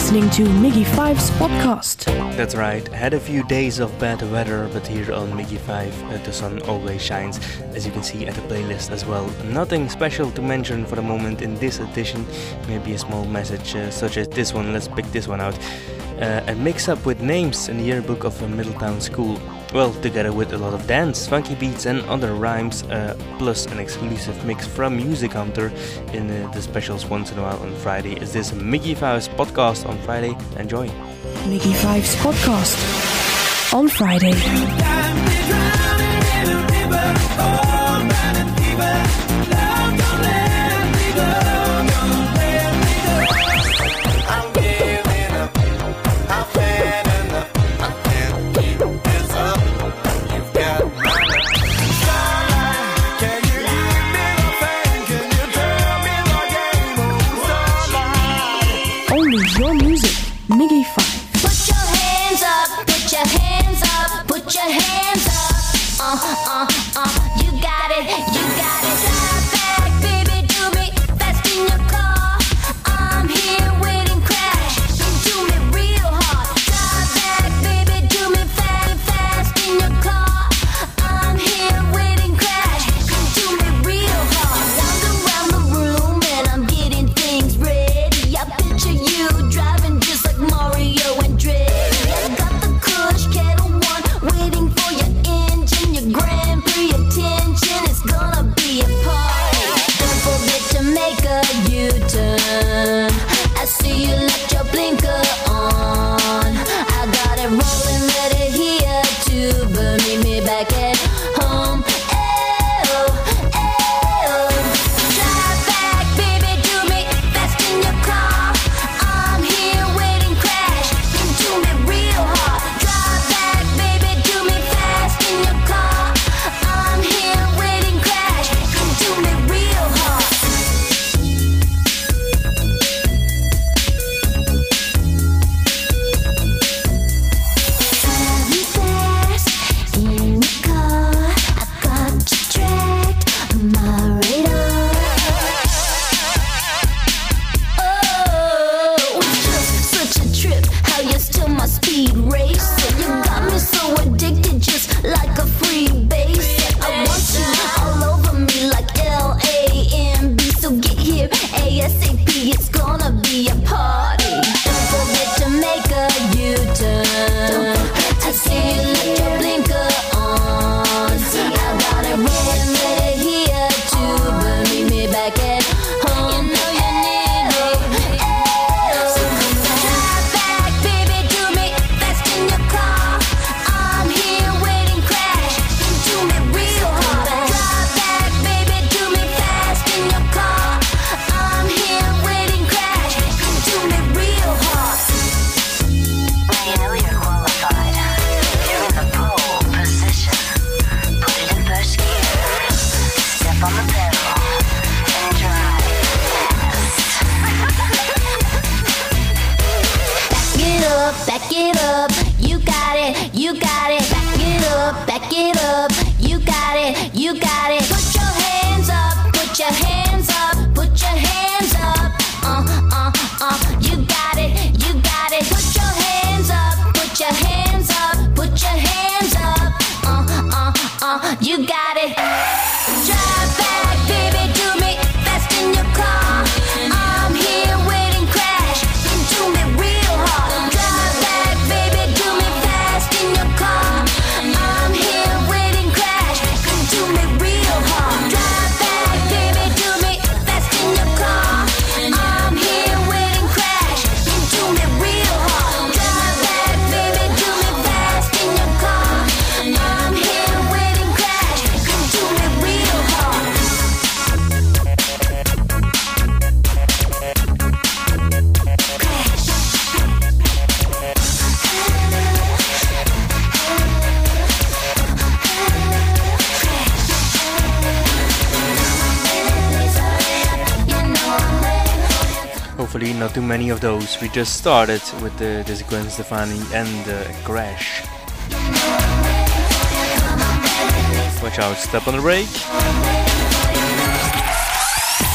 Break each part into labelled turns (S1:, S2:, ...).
S1: listening to MIGY Five's podcast.
S2: That's right. Had a few days of bad weather, but here on MIGY 5, uh, the sun always shines, as you can see at the playlist as well. Nothing special to mention for the moment in this edition. Maybe a small message uh, such as this one. Let's pick this one out. Uh, a mix up with names in the yearbook of a Middletown school. Well, together with a lot of dance, funky beats, and other rhymes, uh, plus an exclusive mix from Music Hunter in uh, the specials once in a while on Friday. Is this MIGY Five's podcast on Friday? Enjoy.
S1: MIGY Five's podcast on Friday.
S3: It up. You got it, you got it. Put your hands up, put your hands up, put your hands up. Uh, uh, uh. You got it, you got it. Put your hands up, put your hands up, put your hands up. Uh, uh, uh. You got
S2: not too many of those. We just started with the, the Gwen Stefani and the Crash. Watch out, step on the brake.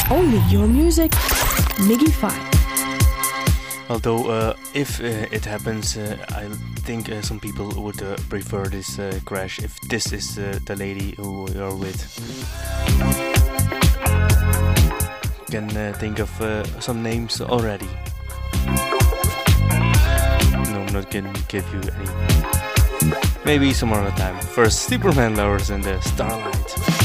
S1: Only your music, MIGY 5.
S4: Although, uh, if uh, it happens, uh, I think uh, some people would uh, prefer this uh, crash if this is the lady who you're with can uh, think of uh, some names already. No, I'm not gonna give you any. Maybe some other time. First, Supermen Lovers and the Starlight.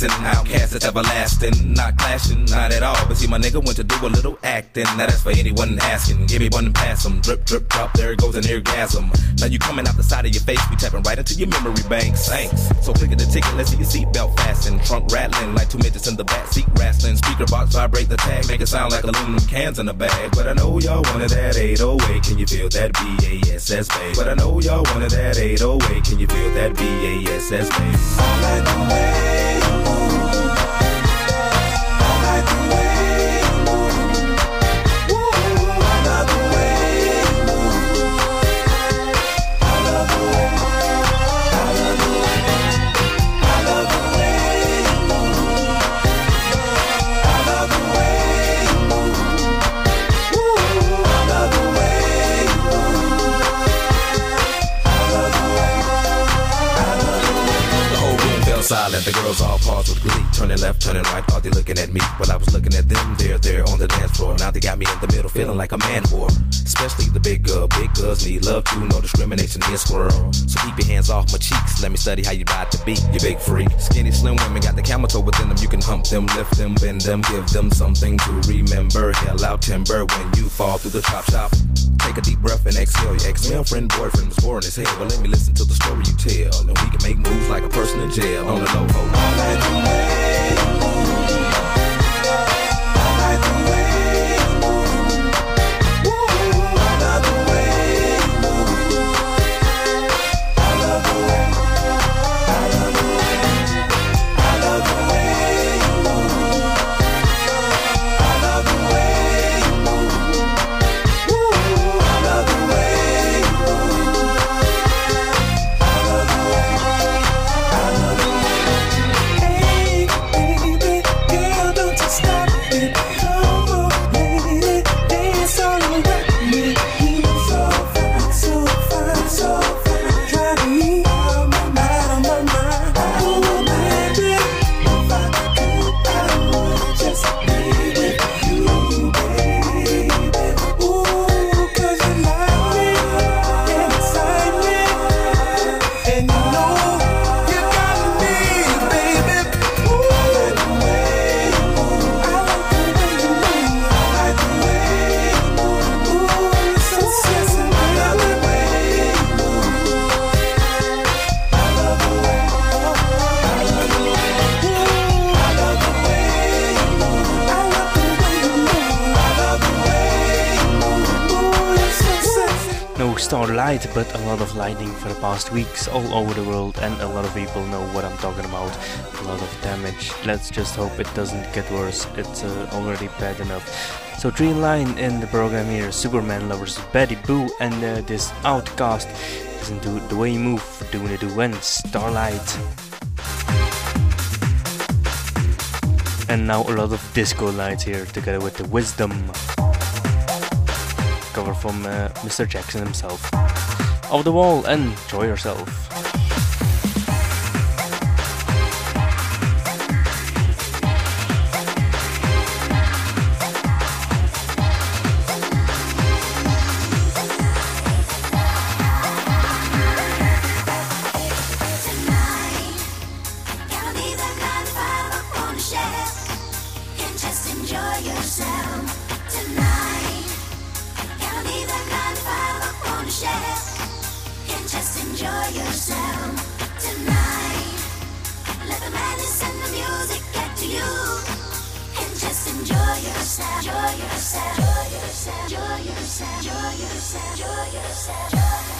S5: Relaxing. OutKast is everlasting, not clashing, not at all. But see, my nigga went to do a little acting. Now that's for anyone asking. Give me one and pass 'em. Drip, drip, drop, there it goes an orgasm. Now you coming out the side of your face, we tapping right into your memory bank. Thanks. So click at the ticket, let's see your seatbelt fasten. Trunk rattling like two midgets in the back seat wrestling. Speaker box vibrate the tag, make it sound like aluminum cans in a bag. But I know y'all wanted that 808, can you feel that BASS bass? But I know y'all wanted that 808, can you feel that BASS bass? The girls all paused with glee. Turning left, turning right, thought they looking at me. But I was looking at them there, there on the dance floor. Now they got me in the middle, feeling like a man whore. Especially the big girl. Big girls need love too, no discrimination here, squirrel. So keep your hands off my cheeks. Let me study how you ride the beat, you big freak. Skinny, slim women got the camel toe within them. You can hump them, lift them, bend them, give them something to remember. Hell out timber when you fall through the chop shop. Take a deep breath and exhale. Your ex-male friend, boyfriend was boring as hell. But let me listen to the story you tell. And we can make moves like a person in jail on the low.
S2: Lot of lightning for the past weeks all over the world, and a lot of people know what I'm talking about. A lot of damage. Let's just hope it doesn't get worse. It's uh, already bad enough. So, three in line in the program here Supermen lovers Betty Boo and uh, this OutKast. Listen to the way you move, doing it when Starlight. And now a lot of disco lights here together with the Wisdom cover from uh, Mr. Jackson himself. Off the wall,
S3: and enjoy yourself. Just enjoy yourself, enjoy yourself. Enjoy yourself. Enjoy yourself. Enjoy yourself.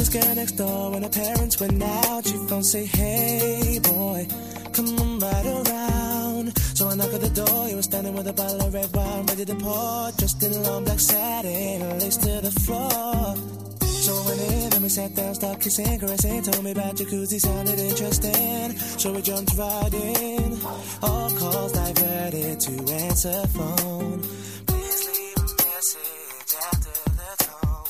S6: This girl next door when her parents went out. She phone say, Hey boy, come on right around. So I knock at the door. You were standing with a bottle of red wine ready to pour, dressed in long black and sat down, started kissing, caressing. Told me about jacuzzi, sounded interesting. So we jumped right in. All calls diverted to answer phone. Please leave a message after the tone.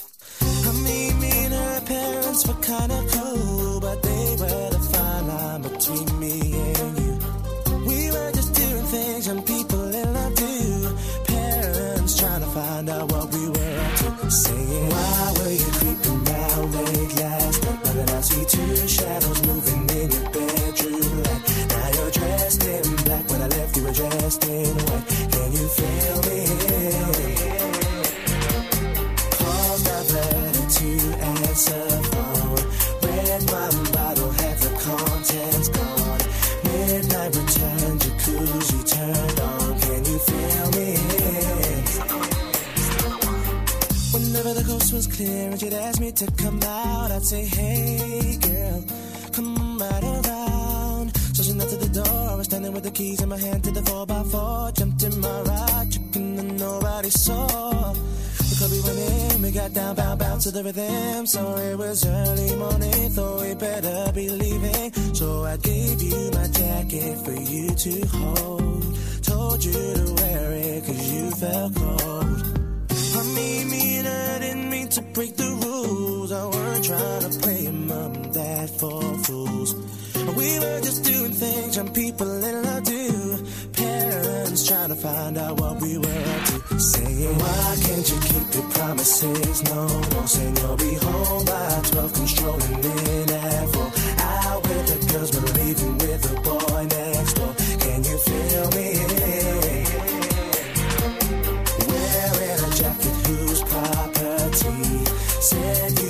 S6: I mean, me and her parents were kinda cool, but they were the fine line between me and you. We were just doing things young people in love do. Parents trying to find out what we were up to. Saying, Why were you I see two shadows moving in your bedroom light. Now you're dressed in black. When I left, you were dressed in white. Clear and she'd ask me to come out, I'd say, Hey girl, come right around. So she knocked at the door. I was standing with the keys in my hand to the 4x4. Jumped in my ride, tripping and nobody saw. The club we went in, we got down, bound, bound to the rhythm. So it was early morning, thought we better be leaving. So I gave you my jacket for you to hold. Told you to wear it cause you felt cold. I me and I didn't mean to break the rules. I weren't trying to play mom and dad for fools.
S7: We were just doing things young people in love do. Parents trying to find out what we were up to. Saying, why can't you keep your promises? No, no, saying you'll be home by 12, controlling in at 4. Out with the girls, but leaving with the boy next door. Can you feel me? Said you've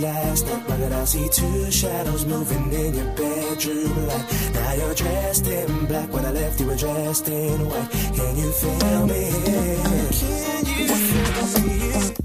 S7: late last night? I see two shadows moving in your bedroom light? Now you're dressed in black when I left you were dressed in white. Can you feel me? Can you feel me?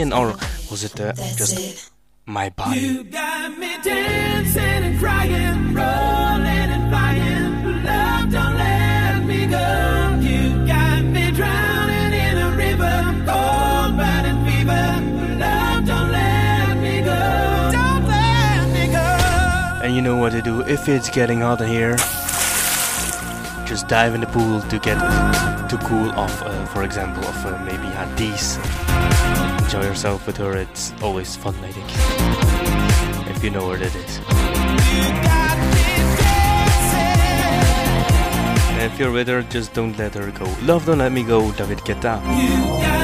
S2: Yourself. Fill me in, or was it uh, just
S8: it.
S2: my body?
S7: You got me dancing and crying, rolling and flying. Love, don't let me go. You got me drowning in a river, cold burning fever. Love, don't let me go. Don't let me go.
S2: And you know what to do if it's getting hot in here. Just dive in the pool to get to cool off. Uh, for example, of uh, maybe Hadis. Enjoy yourself with her. It's always fun, I think. If you know where it is.
S9: If you're with her, just don't let her go. Love Don't Let Me Go, David Guetta.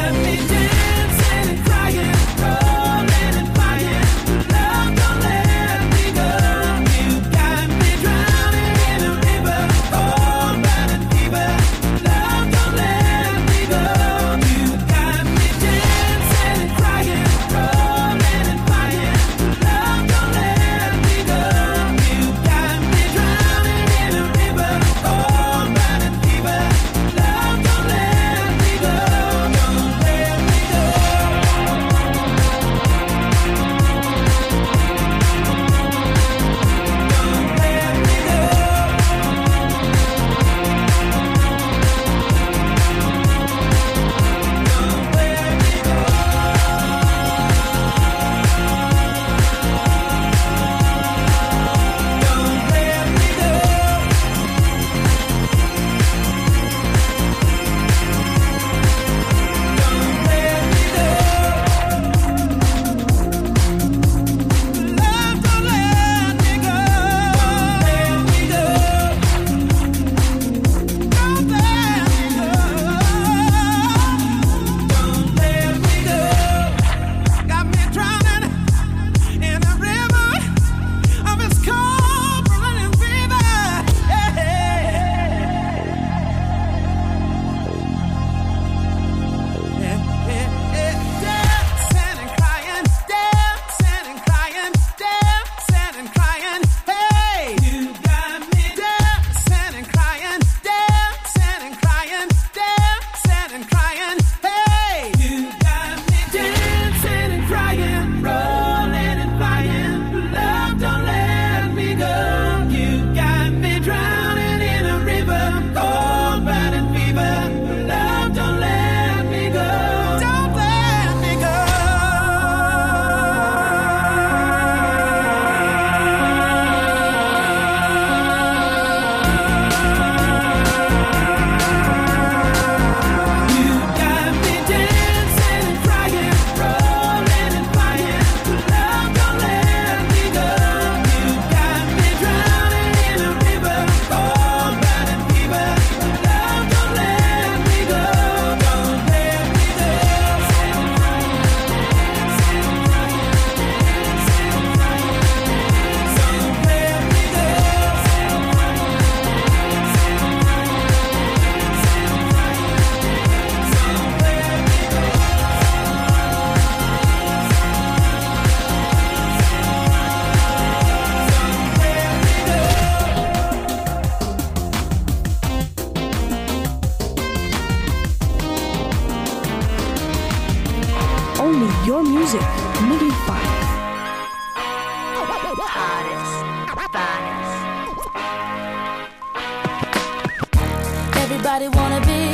S1: Everybody wanna be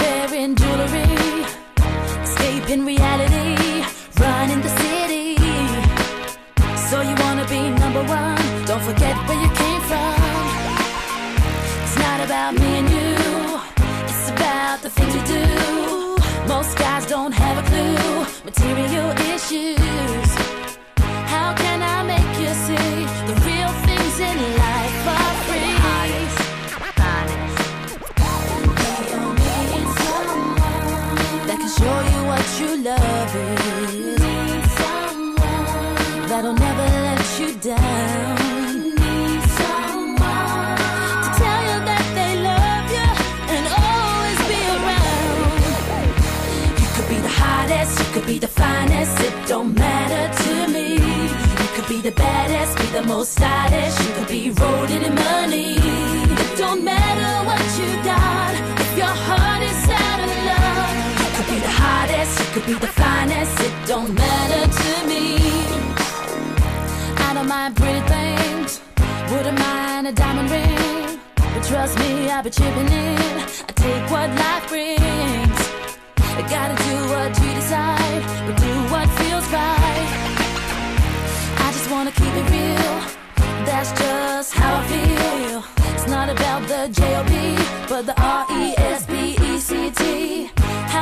S1: wearing jewelry, escaping reality, running the city. So you wanna be number one? Don't forget where you came from. It's not about me and you. It's about the things you do. Most guys don't have a clue. Material issues. How can I make you see the real things in life show you what you love is. Need someone that'll never let you down. Need someone to tell you that they love you and always be around. You could be the hottest, you could be the finest, it don't matter to me. You could be the baddest, be the most stylish, you could be rolling in money. It don't matter what you got if your heart is out of. Could be the hottest, you could be the finest, it don't matter to me. I don't mind pretty things, wouldn't mind a diamond ring. But trust me, I've been chipping in. I take what life brings. I gotta do what you decide, but do what feels right. I just wanna keep it real. That's just how I feel. It's not about the but I make you see the real things in life are free? We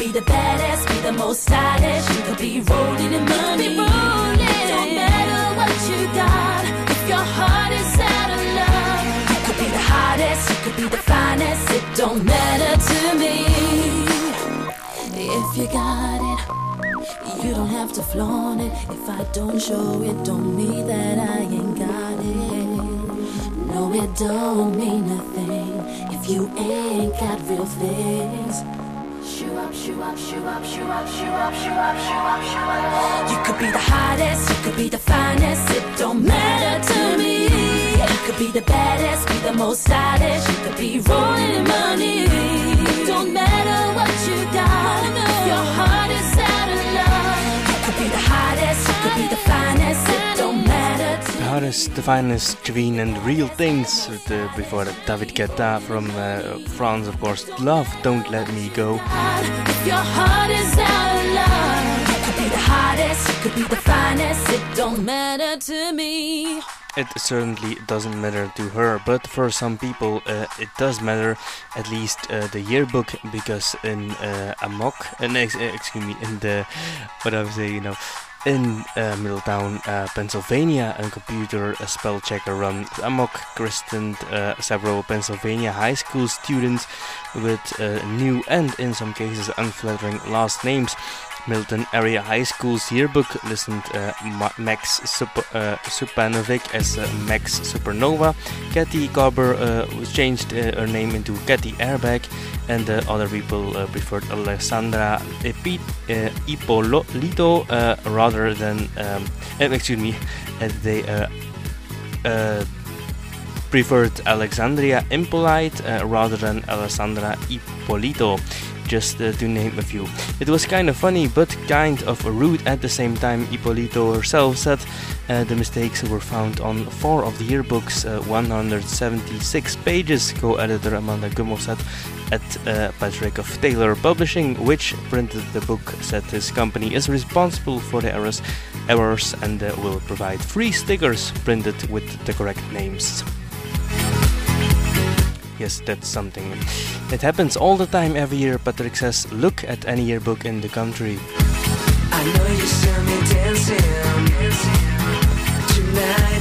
S1: be the baddest, be the most stylish, you could be rolling in money. Don't matter what you got, if your heart is out of love. You could be the hottest, you could be the finest, it don't matter to me. If you got it, you don't have to flaunt it. If I don't show it, don't mean that I ain't got it. No, it don't mean nothing if you ain't got real things. You could be the hottest, you could be the finest, it don't matter to me. You could be the baddest, be the most stylish, you could be rolling in money. Don't matter what you got, your heart is out of love. You could be the hottest, you could be the finest, it don't to
S2: The finest, Javine and Real Things. The, before that, David Guetta from uh, France, of course. Love, Don't Let Me Go.
S1: If your heart is out of love, you could be the you could be the finest, it don't matter to me.
S2: It certainly doesn't matter to her, but for some people uh, it does matter, at least uh, the yearbook, because in uh, Amok, uh, no, uh, excuse me, in the, what I was saying, you know, in uh, Middletown, uh, Pennsylvania, a computer uh, spell checker run Amok christened uh, several Pennsylvania high school students with uh, new and, in some cases, unflattering last names. Milton Area High School's yearbook listened uh, Ma- Max Sup- uh, Supanovic as uh, Max Supernova. Kathy Garber uh, changed uh, her name into Kathy Airbag, and uh, other people preferred Alessandra Epi- Ippolito rather than, um, uh, excuse me, they preferred Alexandria Impolite rather than Alessandra Ippolito, just uh, to name a few. It was kind of funny, but kind of rude at the same time. Ippolito herself said uh, the mistakes were found on four of the yearbook's uh, 176 pages. Co-editor Amanda Gummel said at uh, Patrick of Taylor Publishing, which printed the book, said his company is responsible for the errors, errors and uh, will provide free stickers printed with the correct names. Yes, that's something. It happens all the time every year, Patrick says. Look at any yearbook in the country.
S10: I know you saw me dancing. Tonight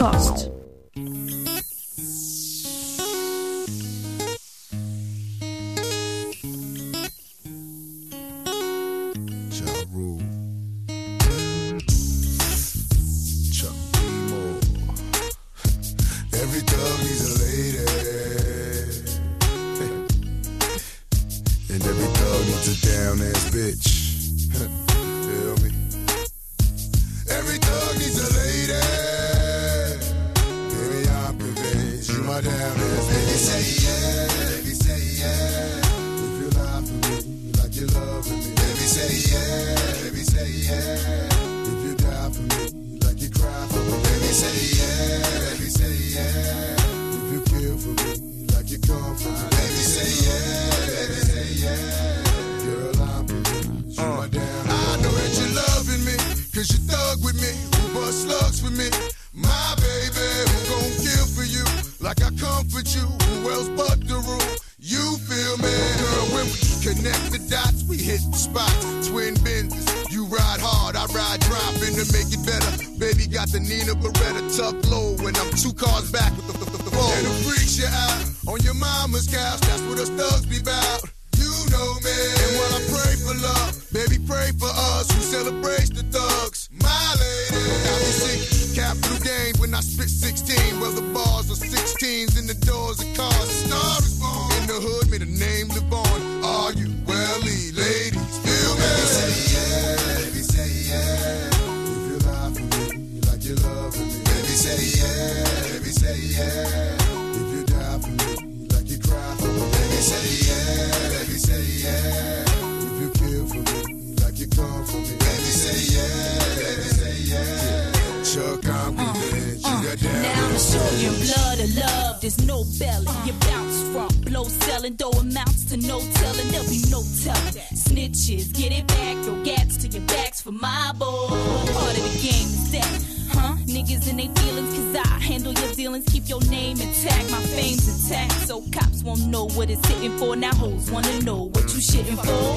S11: costs. show you blood of love. There's no belly. Uh. You bounce from blow selling, though amounts to no telling. There'll be no telling. Snitches, get it back. Throw gats to your backs for my boy. Part of the game is that huh? Niggas in they feelings, cause I handle your dealings. Keep your name intact, my fame's intact. So cops won't know what it's hitting for. Now hoes wanna know what you shitting for.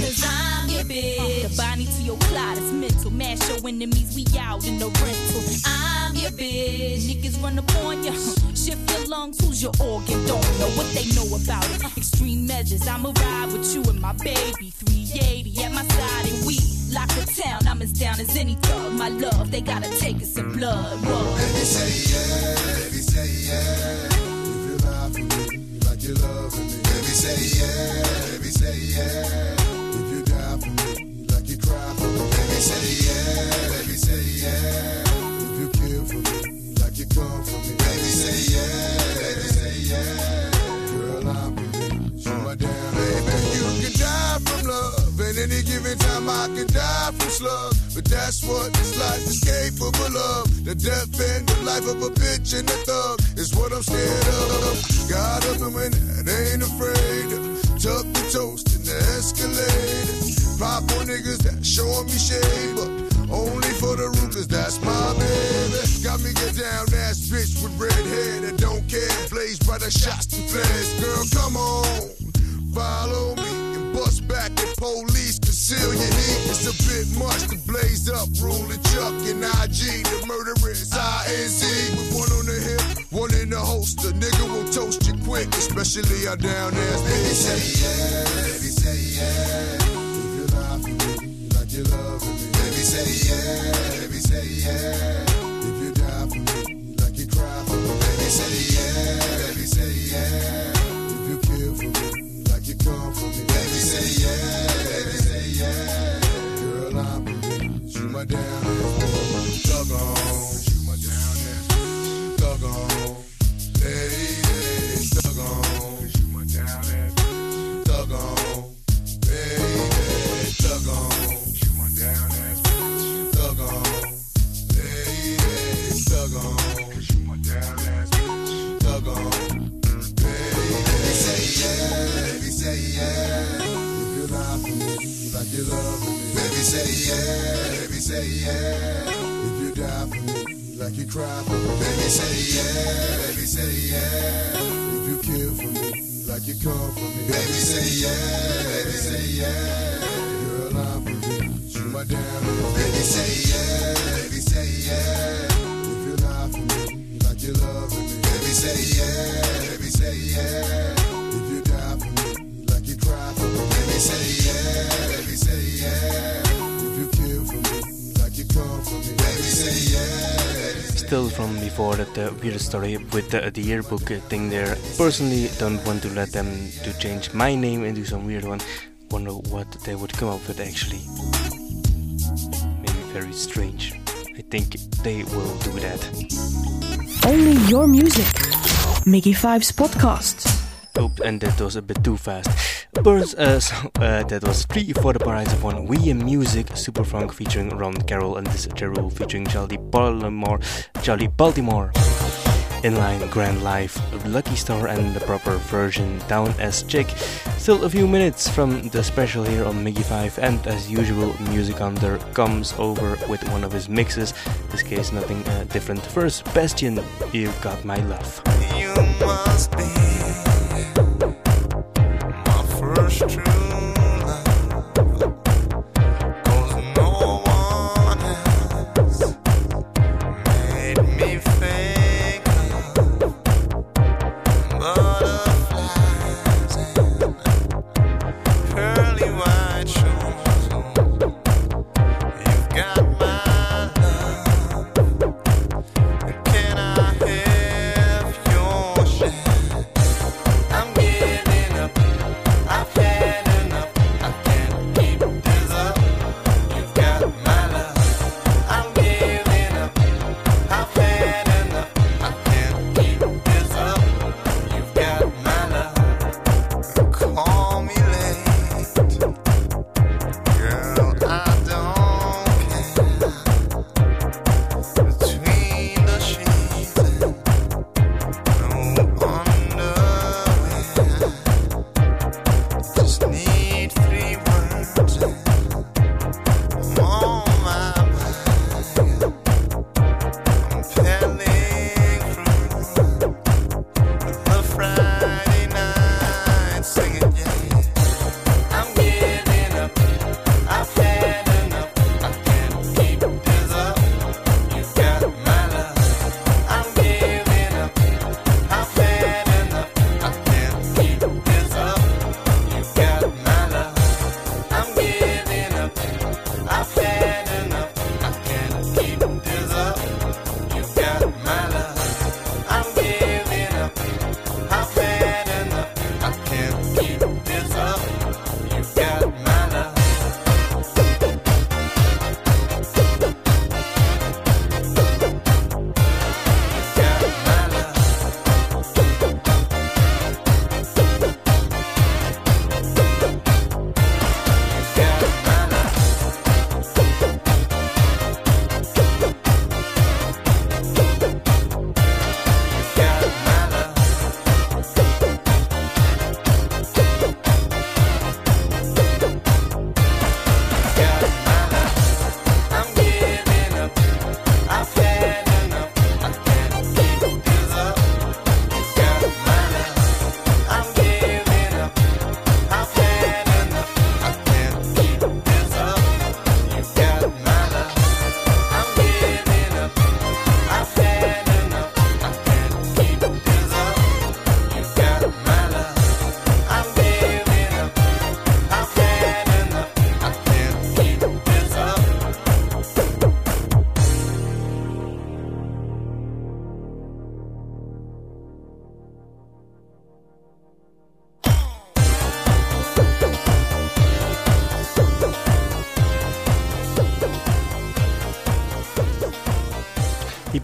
S11: Cause I'm your bitch. The Bonnie to your plot is mental. Mash your enemies, we out in the rental. I'm your bitch. Niggas run upon ya. Shift your lungs, who's your organ? Don't know what they know about it. Extreme measures, I'ma ride with you and my baby. 380 at my side and we Lock the town, I'm as down as any thug. My love, they gotta take us in blood. Whoa.
S12: Baby, say yeah, baby, say yeah. If you lie for me, like you love me. Baby, say yeah, baby, say yeah. If you die for me, like you cry for me. Baby, say yeah, baby, say yeah. If you kill for
S11: me, like you come for me. Baby, say yeah, baby, say yeah. Slug. But that's what this life is capable of. The death and the life of a bitch and a thug is what I'm scared of. Got a woman that ain't afraid. Tuck the toast in the Escalade. Pop on niggas that showing me shade, but only for the ruthless, that's my baby. Got me get down ass bitch with red hair that don't care. Blaze by the shots to flash. Girl, come on, follow me and bust back the police. Conceal your heat. It's a bit much to blaze up. Ruling Chuck and IG, the murderers. INC with one on the hip, one in the holster. Nigga will toast you quick, especially out down there. Baby say yeah, baby say yeah. If you lie me like you love me, baby say yeah, baby say yeah. If you die for me like you cry for me, baby say yeah, love for me. Say yeah. If you die for me like you cry for me, baby, say yeah, baby, say yeah. If you kill for me like you come for me, baby, say yeah, baby, say yeah. Girl, I'm a bitch, you my damn baby, say yeah, baby, say yeah. If you lie for me like you love me, baby, say yeah, baby, say yeah.
S2: Still from before that uh, weird story with the, the yearbook uh, thing there. Personally, don't want to let them to change my name into some weird one. Wonder what they would come up with actually. Maybe very strange. I think they will do that.
S13: Only your music. MIGY Five's podcast.
S2: Oops, and that was a bit too fast. Burns, uh, so, uh, that was three for the price of one. We Music, Superfunk featuring Ron Carroll and this Ja Rule featuring Charli Baltimore. Charli Baltimore. Inline Grand Life, Lucky Star and the proper version Down as Chick. Still a few minutes from the special here on MIGY 5 and as usual Music Hunter comes over with one of his mixes. This case nothing uh, different. First Bastion, You Got My Love.
S6: You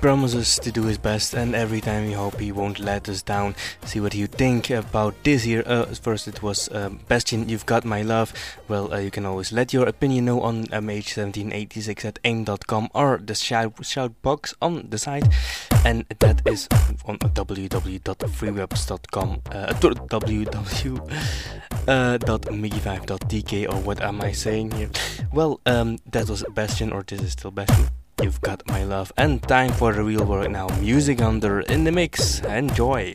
S2: promises to do his best, and every time we hope he won't let us down. See what you think about this here. Uh, first, it was um, Bastion, You've Got My Love. Well, uh, you can always let your opinion know on mh1786 at aim.com or the shout, shout box on the site. And that is on www.freewebs.com, uh, www.miggy5.dk, uh, or what am I saying here? Well, um, that was Bastion, or this is still Bastion. You've Got My Love, and Time for the Real World now. Music Under in the Mix. Enjoy!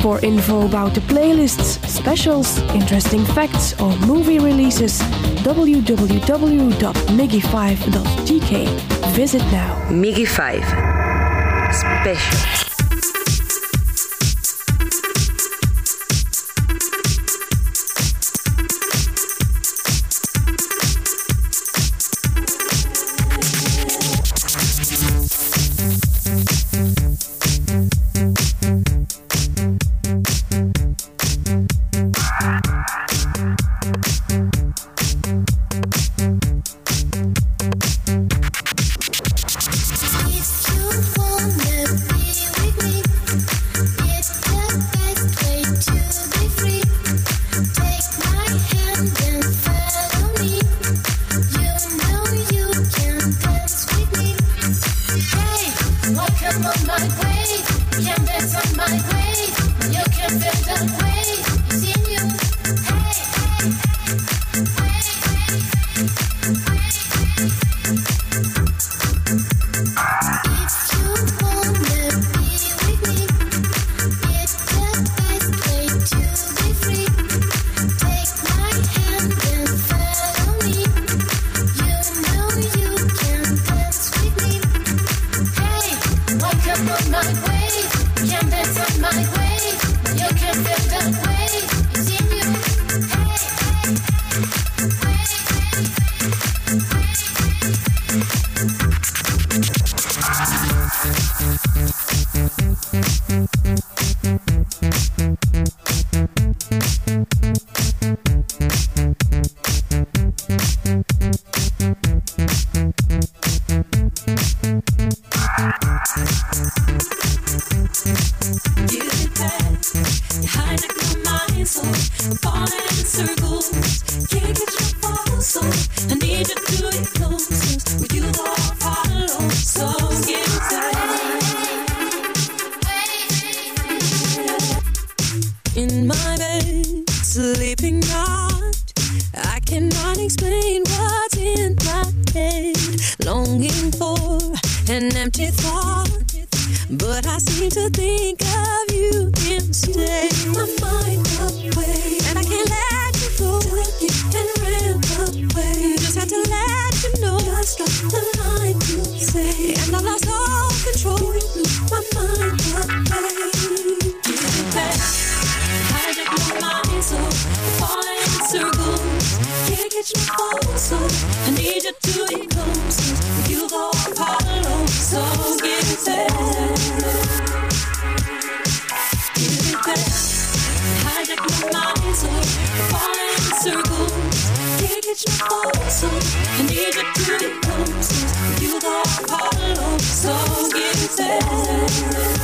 S13: For info about the playlists, specials, interesting facts, or movie releases, www.miggy5.gk. Visit now.
S1: MIGY5 specials. I need you to be closer. You got a problem, so get there.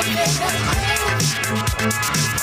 S1: Thank you.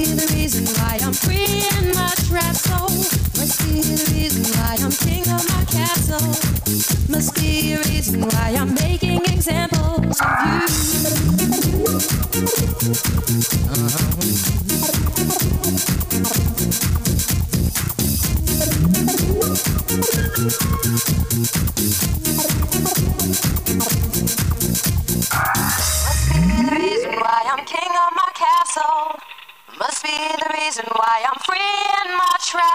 S1: Be
S7: the
S14: reason why I'm free in my dress. Oh, must be the reason why I'm king of my castle. Must be a reason why I'm making examples of you. Must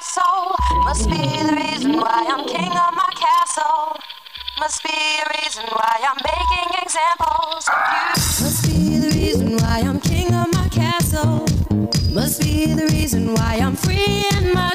S14: soul. Must be the reason why I'm king of my castle. Must be a reason why I'm making examples. Must be the reason why I'm king of my castle. Must be the reason why I'm free in my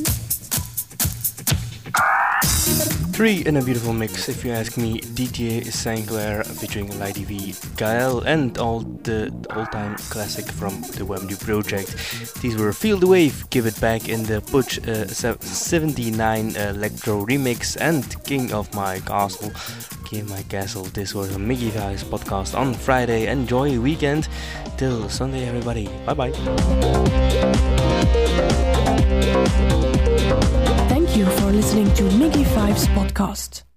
S2: Three in a beautiful mix, if you ask me. DJ Sinclair featuring Lady V, Gael, and all the all-time classic from the Wamdue project. These were the Wave, Give It Back in the Push uh, 79 Electro remix, and King of My Castle. King of My Castle. This was a Mickey Guys podcast on Friday. Enjoy your weekend. Till Sunday, everybody. Bye bye.
S13: You for listening to MIGY Fives podcast.